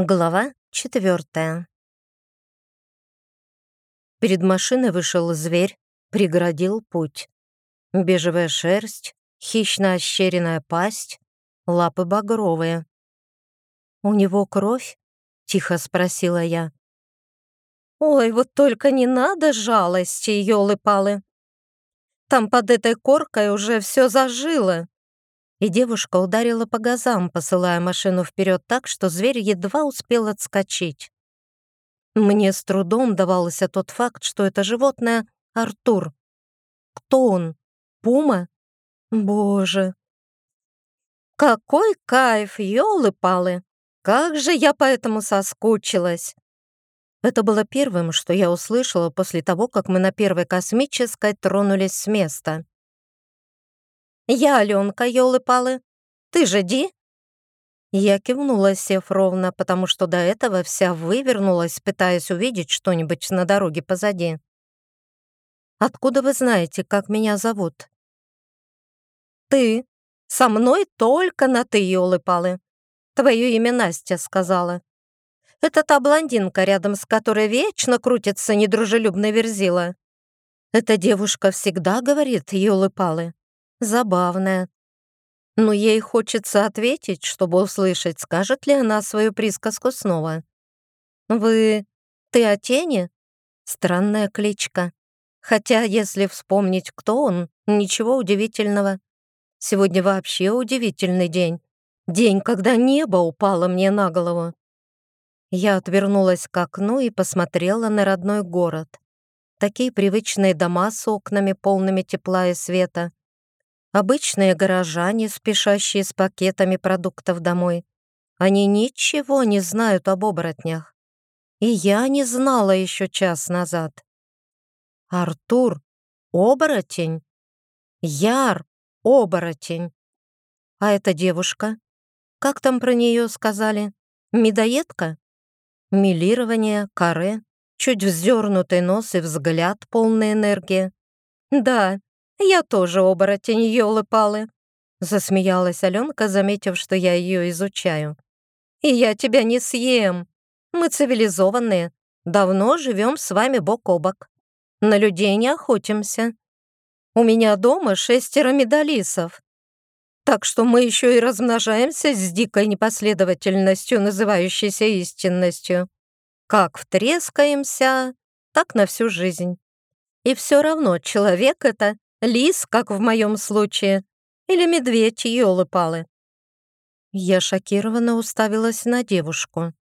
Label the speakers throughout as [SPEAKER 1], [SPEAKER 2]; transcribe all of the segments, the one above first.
[SPEAKER 1] Глава четвертая. Перед машиной вышел зверь, преградил путь. Бежевая шерсть, хищно ощеренная пасть, лапы багровые. «У него кровь?» — тихо спросила я. «Ой, вот только не надо жалости, елы-палы! Там под этой коркой уже все зажило!» И девушка ударила по газам, посылая машину вперед так, что зверь едва успел отскочить. Мне с трудом давался тот факт, что это животное — Артур. Кто он? Пума? Боже! Какой кайф, ёлы-палы! Как же я поэтому соскучилась! Это было первым, что я услышала после того, как мы на первой космической тронулись с места. «Я Аленка, елы-палы. Ты же Ди?» Я кивнула, сев ровно, потому что до этого вся вывернулась, пытаясь увидеть что-нибудь на дороге позади. «Откуда вы знаете, как меня зовут?» «Ты. Со мной только на «ты», елы-палы. Твое имя Настя сказала. Это та блондинка, рядом с которой вечно крутится недружелюбный верзила. Эта девушка всегда говорит елы-палы. Забавная. Но ей хочется ответить, чтобы услышать, скажет ли она свою присказку снова. «Вы... ты о тени?» Странная кличка. Хотя, если вспомнить, кто он, ничего удивительного. Сегодня вообще удивительный день. День, когда небо упало мне на голову. Я отвернулась к окну и посмотрела на родной город. Такие привычные дома с окнами, полными тепла и света. Обычные горожане, спешащие с пакетами продуктов домой. Они ничего не знают об оборотнях. И я не знала еще час назад. Артур — оборотень. Яр — оборотень. А эта девушка? Как там про нее сказали? Медоедка? Милирование, каре, чуть вздернутый нос и взгляд полной энергии. Да, «Я тоже оборотень, ёлы-палы», — засмеялась Аленка, заметив, что я ее изучаю. «И я тебя не съем. Мы цивилизованные, давно живем с вами бок о бок. На людей не охотимся. У меня дома шестеро медалисов. Так что мы еще и размножаемся с дикой непоследовательностью, называющейся истинностью. Как втрескаемся, так на всю жизнь. И все равно человек это Лис, как в моем случае, или медведь, елы-палы. Я шокированно уставилась на девушку.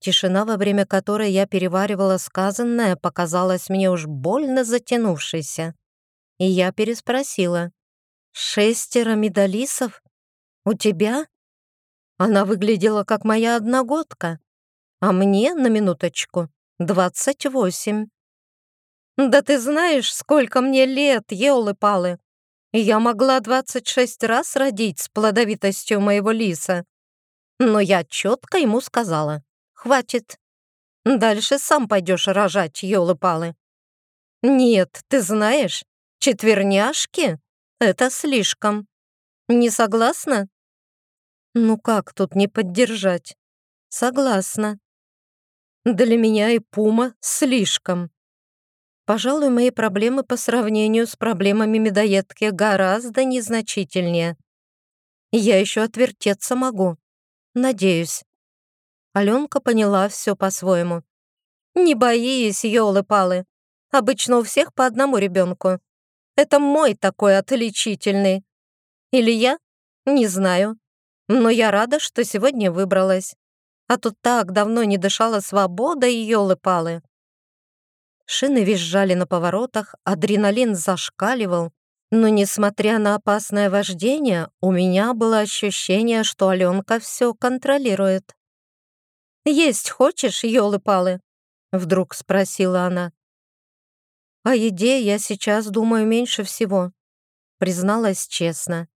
[SPEAKER 1] Тишина, во время которой я переваривала сказанное, показалась мне уж больно затянувшейся. И я переспросила. «Шестеро медалисов? У тебя?» Она выглядела как моя одногодка, а мне, на минуточку, двадцать восемь. «Да ты знаешь, сколько мне лет, елы-палы! Я могла 26 раз родить с плодовитостью моего лиса. Но я четко ему сказала, хватит. Дальше сам пойдешь рожать, елы-палы. Нет, ты знаешь, четверняшки — это слишком. Не согласна? Ну как тут не поддержать? Согласна. Для меня и пума слишком. Пожалуй, мои проблемы по сравнению с проблемами медоедки гораздо незначительнее. Я еще отвертеться могу. Надеюсь. Аленка поняла все по-своему. «Не боись, елы-палы. Обычно у всех по одному ребенку. Это мой такой отличительный. Или я? Не знаю. Но я рада, что сегодня выбралась. А тут так давно не дышала свобода и елы-палы. Шины визжали на поворотах, адреналин зашкаливал, но, несмотря на опасное вождение, у меня было ощущение, что Аленка все контролирует. «Есть хочешь, елы-палы?» — вдруг спросила она. «О еде я сейчас думаю меньше всего», — призналась честно.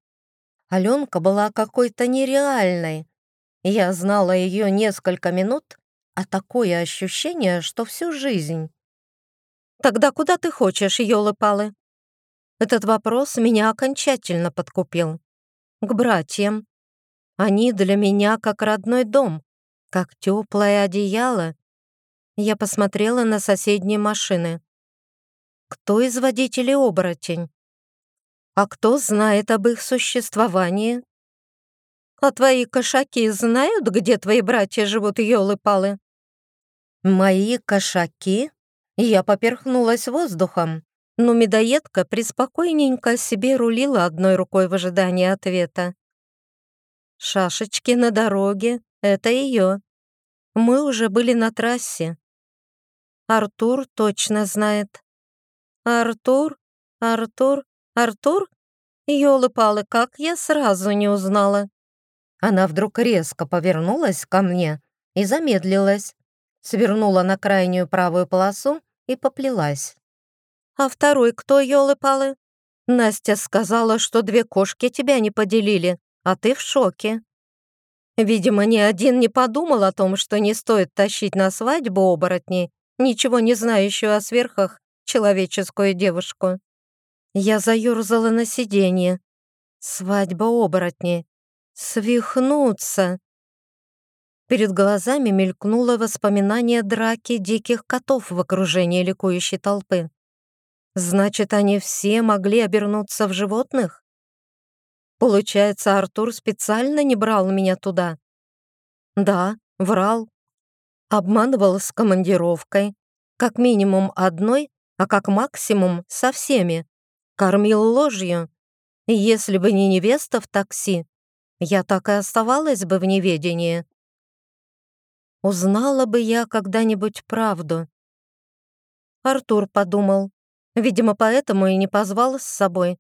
[SPEAKER 1] Аленка была какой-то нереальной. Я знала ее несколько минут, а такое ощущение, что всю жизнь. «Тогда куда ты хочешь, елы-палы?» Этот вопрос меня окончательно подкупил. К братьям. Они для меня как родной дом. как теплое одеяло. Я посмотрела на соседние машины. Кто из водителей оборотень? А кто знает об их существовании? А твои кошаки знают, где твои братья живут, елы-палы? Мои кошаки? Я поперхнулась воздухом, но медоедка приспокойненько себе рулила одной рукой в ожидании ответа. Шашечки на дороге — это ее. Мы уже были на трассе. Артур точно знает. Артур? Артур? Артур? Ёлы-палы, как я сразу не узнала. Она вдруг резко повернулась ко мне и замедлилась, свернула на крайнюю правую полосу и поплелась. «А второй кто, елы-палы?» «Настя сказала, что две кошки тебя не поделили, а ты в шоке». Видимо, ни один не подумал о том, что не стоит тащить на свадьбу оборотней, ничего не знающую о сверхах, человеческую девушку. Я заёрзала на сиденье. Свадьба оборотней. Свихнуться. Перед глазами мелькнуло воспоминание драки диких котов в окружении ликующей толпы. Значит, они все могли обернуться в животных? Получается, Артур специально не брал меня туда? Да, врал. Обманывал с командировкой. Как минимум одной, а как максимум со всеми. Кормил ложью. Если бы не невеста в такси, я так и оставалась бы в неведении. Узнала бы я когда-нибудь правду. Артур подумал. Видимо, поэтому и не позвал с собой.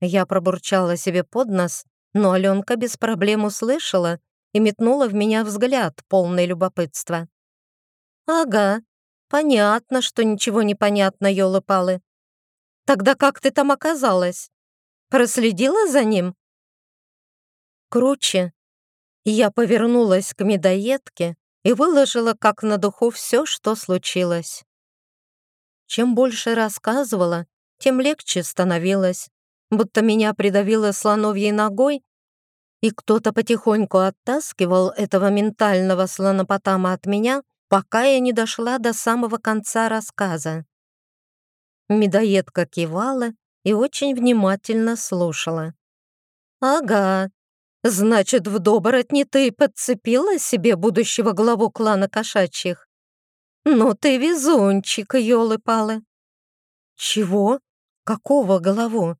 [SPEAKER 1] Я пробурчала себе под нос, но Аленка без проблем услышала и метнула в меня взгляд, полный любопытства. «Ага, понятно, что ничего не понятно, ёлы-палы. Тогда как ты там оказалась? Проследила за ним?» Круче. Я повернулась к медоедке и выложила как на духу все, что случилось. Чем больше рассказывала, тем легче становилось, будто меня придавило слоновьей ногой, и кто-то потихоньку оттаскивал этого ментального слонопотама от меня, пока я не дошла до самого конца рассказа. Медоедка кивала и очень внимательно слушала. «Ага, Значит, в доборотне ты подцепила себе будущего главу клана кошачьих? Ну ты везунчик, елы-палы. Чего? Какого голову?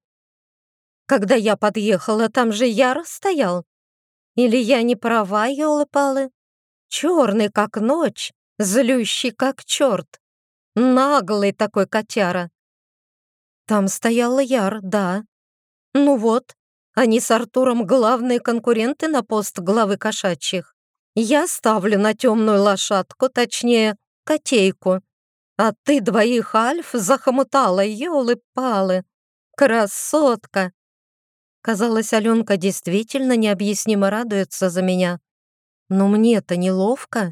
[SPEAKER 1] Когда я подъехала, там же Яр стоял. Или я не права, елы-палы? Черный, как ночь, злющий, как черт. Наглый такой котяра. Там стоял Яр, да. Ну вот, они с Артуром главные конкуренты на пост главы кошачьих. Я ставлю на темную лошадку, точнее, котейку. А ты двоих альф захомутала, елы-палы. Красотка! Казалось, Аленка действительно необъяснимо радуется за меня. Но мне-то неловко.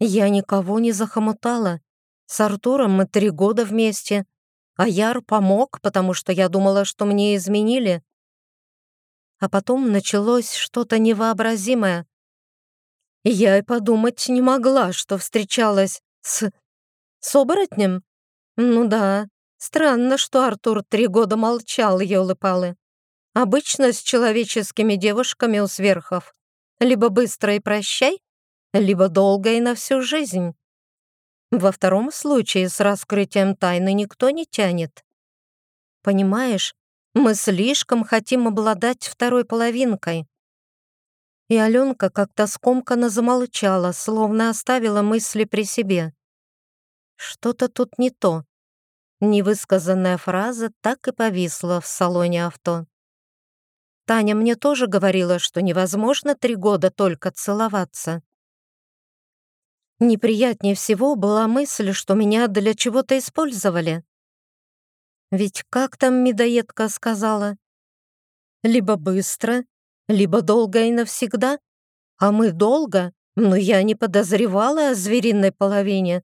[SPEAKER 1] Я никого не захомутала. С Артуром мы три года вместе. А Яр помог, потому что я думала, что мне изменили. А потом началось что-то невообразимое. Я и подумать не могла, что встречалась с... с оборотнем. Ну да, странно, что Артур три года молчал, елы-палы. Обычно с человеческими девушками у сверхов. Либо быстро и прощай, либо долго и на всю жизнь. Во втором случае с раскрытием тайны никто не тянет. Понимаешь, мы слишком хотим обладать второй половинкой. И Аленка как-то скомканно замолчала, словно оставила мысли при себе. Что-то тут не то. Невысказанная фраза так и повисла в салоне авто. Таня мне тоже говорила, что невозможно три года только целоваться. Неприятнее всего была мысль, что меня для чего-то использовали. Ведь как там медоедка сказала? Либо быстро, либо долго и навсегда. А мы долго, но я не подозревала о звериной половине.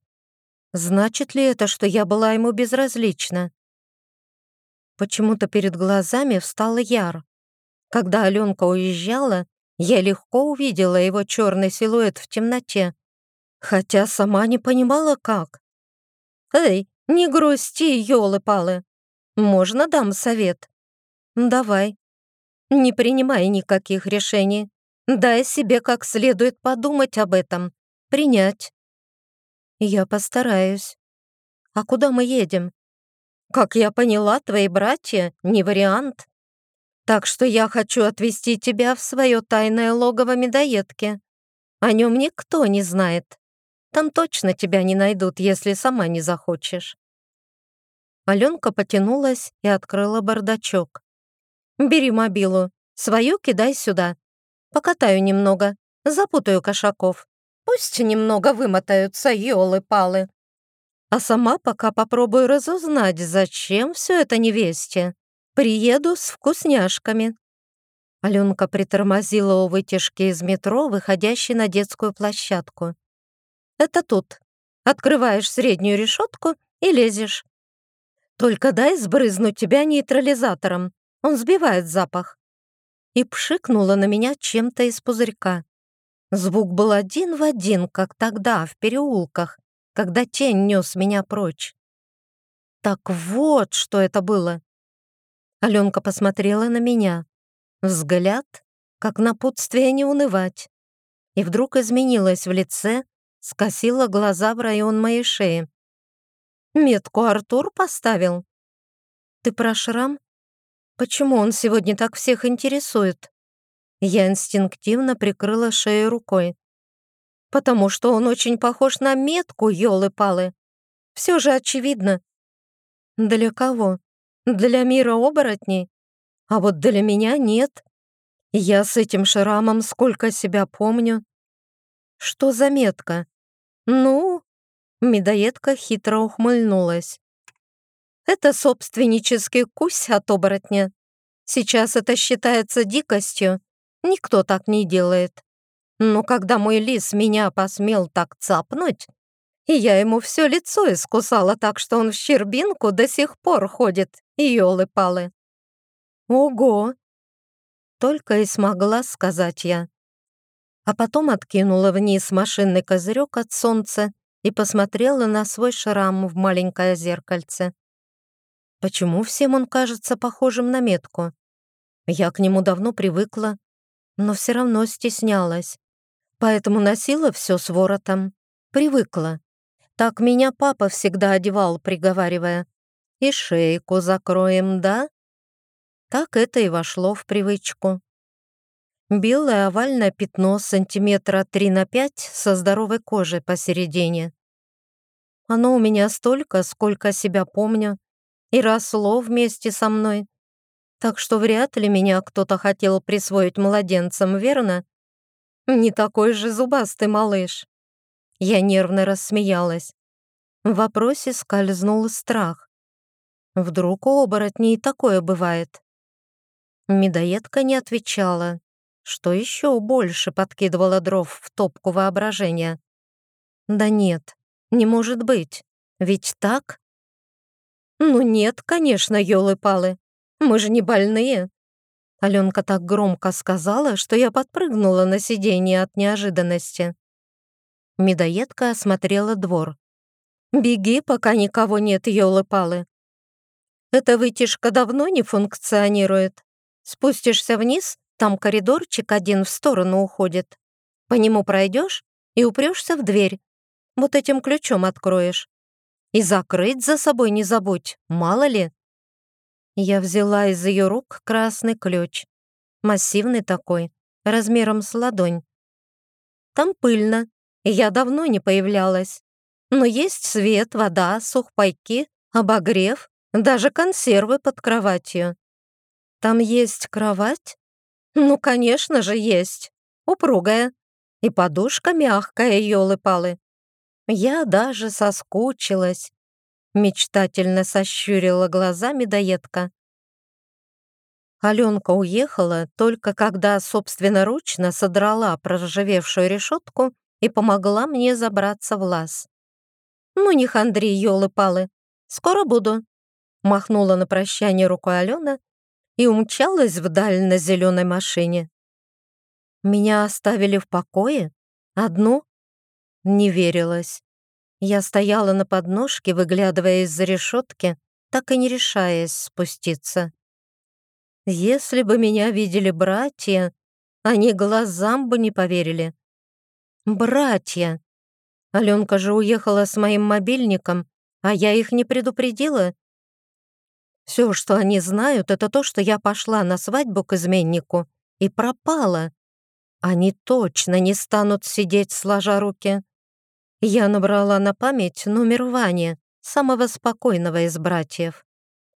[SPEAKER 1] Значит ли это, что я была ему безразлична? Почему-то перед глазами встал Яр. Когда Аленка уезжала, Я легко увидела его черный силуэт в темноте, хотя сама не понимала, как. «Эй, не грусти, елы-палы! Можно дам совет?» «Давай. Не принимай никаких решений. Дай себе как следует подумать об этом. Принять». «Я постараюсь. А куда мы едем?» «Как я поняла, твои братья — не вариант. Так что я хочу отвезти тебя в свое тайное логово медоедки. О нем никто не знает. Там точно тебя не найдут, если сама не захочешь». Аленка потянулась и открыла бардачок. «Бери мобилу, свою кидай сюда. Покатаю немного, запутаю кошаков. Пусть немного вымотаются елы-палы. А сама пока попробую разузнать, зачем все это невесте. Приеду с вкусняшками». Аленка притормозила у вытяжки из метро, выходящей на детскую площадку. Это тут. Открываешь среднюю решетку и лезешь. Только дай сбрызнуть тебя нейтрализатором. Он сбивает запах. И пшикнула на меня чем-то из пузырька. Звук был один в один, как тогда, в переулках, когда тень нес меня прочь. Так вот, что это было. Аленка посмотрела на меня. Взгляд, как напутствие не унывать. И вдруг изменилась в лице, скосила глаза в район моей шеи. «Метку Артур поставил?» «Ты про шрам? Почему он сегодня так всех интересует?» Я инстинктивно прикрыла шею рукой. «Потому что он очень похож на метку, елы-палы. Все же очевидно». «Для кого? Для мира оборотней? А вот для меня нет. Я с этим шрамом сколько себя помню. Что за метка? «Ну?» — медоедка хитро ухмыльнулась. «Это собственнический кусь от оборотня. Сейчас это считается дикостью. Никто так не делает. Но когда мой лис меня посмел так цапнуть, и я ему все лицо искусала так, что он в щербинку до сих пор ходит, елы-палы. Ого! Только и смогла сказать я а потом откинула вниз машинный козырек от солнца и посмотрела на свой шрам в маленькое зеркальце. Почему всем он кажется похожим на метку? Я к нему давно привыкла, но все равно стеснялась. Поэтому носила все с воротом. Привыкла. Так меня папа всегда одевал, приговаривая. «И шейку закроем, да?» Так это и вошло в привычку. Белое овальное пятно сантиметра 3 на 5 со здоровой кожей посередине. Оно у меня столько, сколько себя помню, и росло вместе со мной. Так что вряд ли меня кто-то хотел присвоить младенцам, верно? Не такой же зубастый малыш. Я нервно рассмеялась. В вопросе скользнул страх. Вдруг у оборотней такое бывает? Медоедка не отвечала, что еще больше подкидывало дров в топку воображения. Да нет, не может быть, ведь так? Ну нет, конечно, елы-палы, мы же не больные. Аленка так громко сказала, что я подпрыгнула на сиденье от неожиданности. Медоедка осмотрела двор. «Беги, пока никого нет, елы-палы. Эта вытяжка давно не функционирует. Спустишься вниз там коридорчик один в сторону уходит. По нему пройдешь и упрешься в дверь. Вот этим ключом откроешь. И закрыть за собой не забудь, мало ли. Я взяла из ее рук красный ключ. Массивный такой, размером с ладонь. Там пыльно, я давно не появлялась. Но есть свет, вода, сухпайки, обогрев, даже консервы под кроватью. Там есть кровать? Ну, конечно же, есть. Упругая. И подушка мягкая, елы-палы. Я даже соскучилась. Мечтательно сощурила глаза медоедка. Аленка уехала только когда собственноручно содрала проржавевшую решетку и помогла мне забраться в лаз. «Ну не хандри, елы-палы, скоро буду», махнула на прощание рукой Алена и умчалась вдаль на зеленой машине. Меня оставили в покое? Одну? Не верилось. Я стояла на подножке, выглядывая из-за решетки, так и не решаясь спуститься. Если бы меня видели братья, они глазам бы не поверили. Братья! Аленка же уехала с моим мобильником, а я их не предупредила. Все, что они знают, это то, что я пошла на свадьбу к изменнику и пропала. Они точно не станут сидеть сложа руки. Я набрала на память номер Вани, самого спокойного из братьев.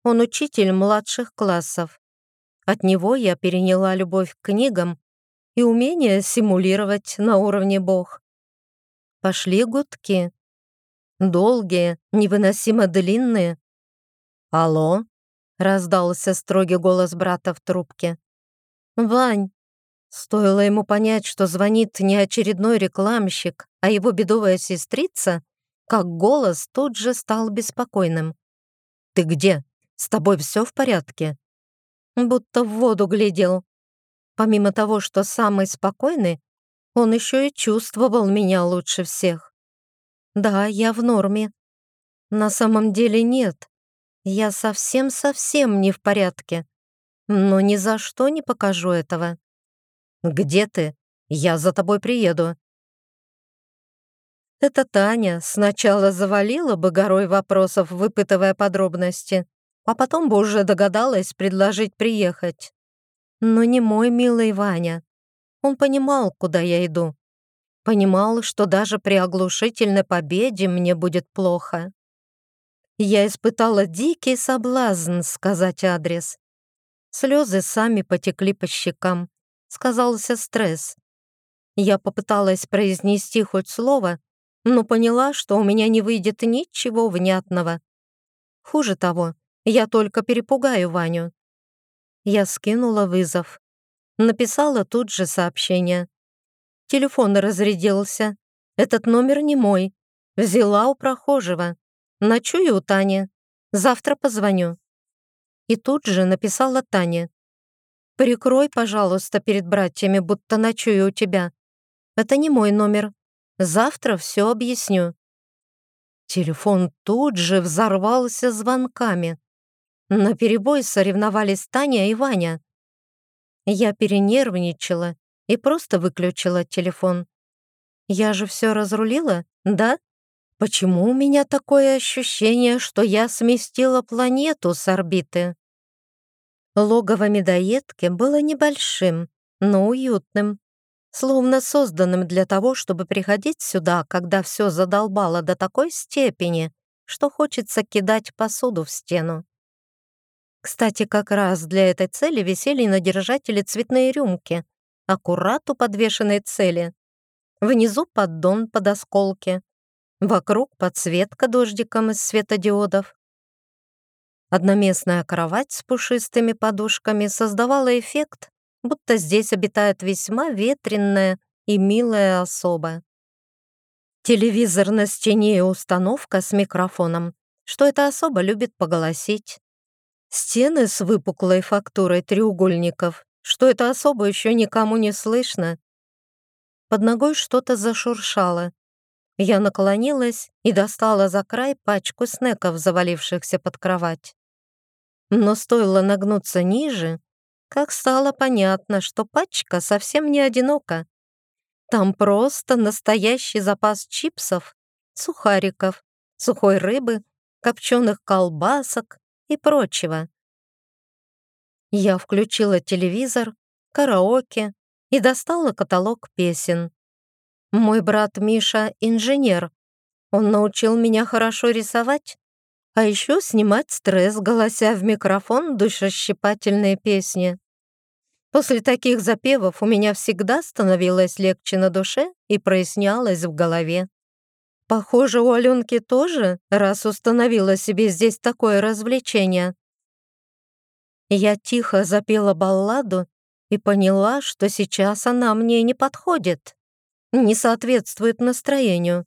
[SPEAKER 1] Он учитель младших классов. От него я переняла любовь к книгам и умение симулировать на уровне бог. Пошли гудки. Долгие, невыносимо длинные. «Алло?» — раздался строгий голос брата в трубке. «Вань!» Стоило ему понять, что звонит не очередной рекламщик, а его бедовая сестрица, как голос тут же стал беспокойным. «Ты где? С тобой все в порядке?» Будто в воду глядел. Помимо того, что самый спокойный, он еще и чувствовал меня лучше всех. Да, я в норме. На самом деле нет. Я совсем-совсем не в порядке. Но ни за что не покажу этого. «Где ты? Я за тобой приеду». Это Таня сначала завалила бы горой вопросов, выпытывая подробности, а потом бы уже догадалась предложить приехать. Но не мой милый Ваня. Он понимал, куда я иду. Понимал, что даже при оглушительной победе мне будет плохо. Я испытала дикий соблазн сказать адрес. Слезы сами потекли по щекам. Сказался стресс. Я попыталась произнести хоть слово, но поняла, что у меня не выйдет ничего внятного. Хуже того, я только перепугаю Ваню. Я скинула вызов. Написала тут же сообщение. Телефон разрядился. Этот номер не мой. Взяла у прохожего. Ночую у Тани. Завтра позвоню. И тут же написала Тане. «Прикрой, пожалуйста, перед братьями, будто ночую у тебя. Это не мой номер. Завтра все объясню». Телефон тут же взорвался звонками. На перебой соревновались Таня и Ваня. Я перенервничала и просто выключила телефон. Я же все разрулила, да? Почему у меня такое ощущение, что я сместила планету с орбиты? Логово медоедки было небольшим, но уютным, словно созданным для того, чтобы приходить сюда, когда все задолбало до такой степени, что хочется кидать посуду в стену. Кстати, как раз для этой цели висели на держателе цветные рюмки, аккурат у подвешенной цели. Внизу поддон под осколки, вокруг подсветка дождиком из светодиодов. Одноместная кровать с пушистыми подушками создавала эффект, будто здесь обитает весьма ветренная и милая особа. Телевизор на стене и установка с микрофоном, что эта особа любит поголосить. Стены с выпуклой фактурой треугольников, что это особо еще никому не слышно. Под ногой что-то зашуршало. Я наклонилась и достала за край пачку снеков, завалившихся под кровать. Но стоило нагнуться ниже, как стало понятно, что пачка совсем не одинока. Там просто настоящий запас чипсов, сухариков, сухой рыбы, копченых колбасок, и прочего. Я включила телевизор, караоке и достала каталог песен. Мой брат Миша — инженер. Он научил меня хорошо рисовать, а еще снимать стресс, голося в микрофон душещипательные песни. После таких запевов у меня всегда становилось легче на душе и прояснялось в голове. Похоже, у Аленки тоже, раз установила себе здесь такое развлечение. Я тихо запела балладу и поняла, что сейчас она мне не подходит, не соответствует настроению.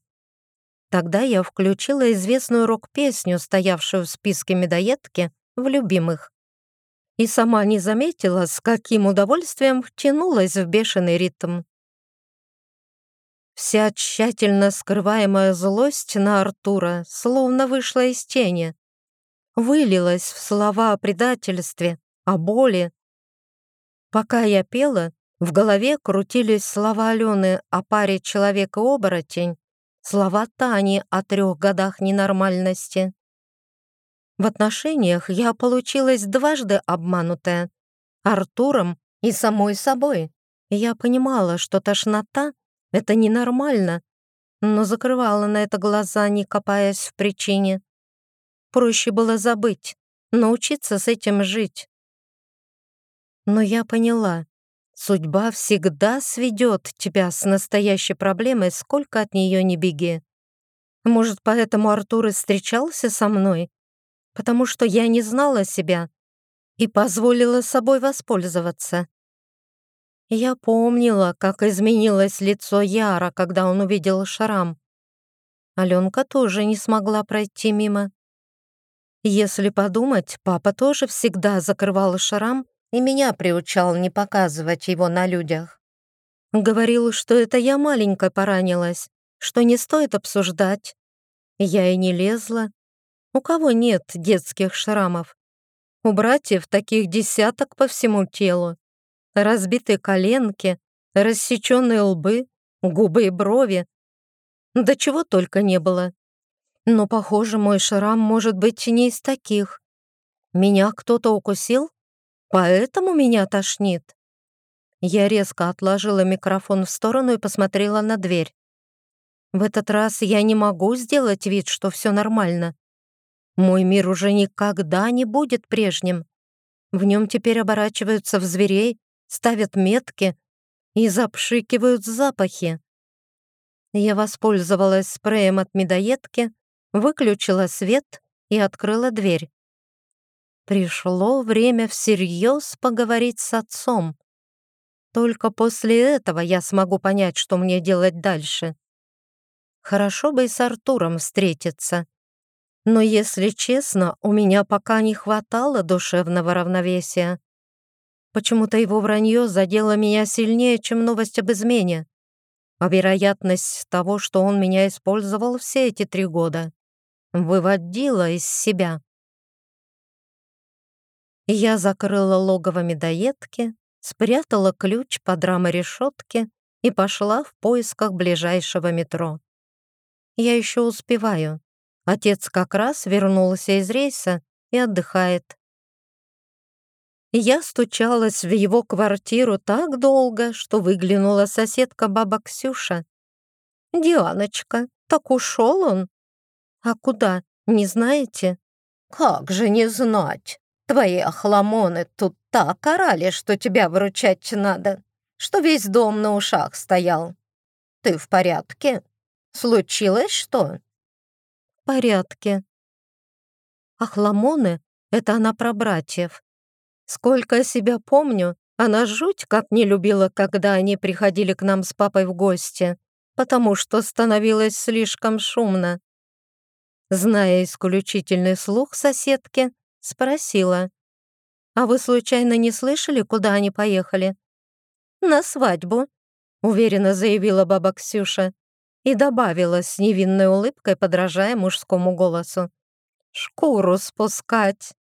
[SPEAKER 1] Тогда я включила известную рок-песню, стоявшую в списке медоедки в любимых. и сама не заметила, с каким удовольствием втянулась в бешеный ритм. Вся тщательно скрываемая злость на Артура словно вышла из тени, вылилась в слова о предательстве, о боли. Пока я пела, в голове крутились слова Алены о паре человек-оборотень, слова Тани о трех годах ненормальности. В отношениях я получилась дважды обманутая. Артуром и самой собой. Я понимала, что тошнота — это ненормально, но закрывала на это глаза, не копаясь в причине. Проще было забыть, научиться с этим жить. Но я поняла, судьба всегда сведет тебя с настоящей проблемой, сколько от нее не беги. Может, поэтому Артур и встречался со мной? потому что я не знала себя и позволила собой воспользоваться. Я помнила, как изменилось лицо Яра, когда он увидел шрам. Аленка тоже не смогла пройти мимо. Если подумать, папа тоже всегда закрывал шрам и меня приучал не показывать его на людях. Говорил, что это я маленькой поранилась, что не стоит обсуждать. Я и не лезла, у кого нет детских шрамов? У братьев таких десяток по всему телу. Разбитые коленки, рассеченные лбы, губы и брови. Да чего только не было. Но, похоже, мой шрам может быть не из таких. Меня кто-то укусил? Поэтому меня тошнит. Я резко отложила микрофон в сторону и посмотрела на дверь. В этот раз я не могу сделать вид, что все нормально. Мой мир уже никогда не будет прежним. В нем теперь оборачиваются в зверей, ставят метки и запшикивают запахи. Я воспользовалась спреем от медоедки, выключила свет и открыла дверь. Пришло время всерьез поговорить с отцом. Только после этого я смогу понять, что мне делать дальше. Хорошо бы и с Артуром встретиться. Но, если честно, у меня пока не хватало душевного равновесия. Почему-то его вранье задело меня сильнее, чем новость об измене. А вероятность того, что он меня использовал все эти три года, выводила из себя. Я закрыла логово медоедки, спрятала ключ под рамой решетки и пошла в поисках ближайшего метро. Я еще успеваю. Отец как раз вернулся из рейса и отдыхает. Я стучалась в его квартиру так долго, что выглянула соседка баба Ксюша. «Дианочка, так ушел он?» «А куда, не знаете?» «Как же не знать? Твои охламоны тут так орали, что тебя выручать надо, что весь дом на ушах стоял. Ты в порядке? Случилось что?» порядке. Ахламоны — это она про братьев. Сколько себя помню, она жуть как не любила, когда они приходили к нам с папой в гости, потому что становилось слишком шумно. Зная исключительный слух соседки, спросила, «А вы случайно не слышали, куда они поехали?» «На свадьбу», — уверенно заявила баба Ксюша и добавила с невинной улыбкой, подражая мужскому голосу. «Шкуру спускать!»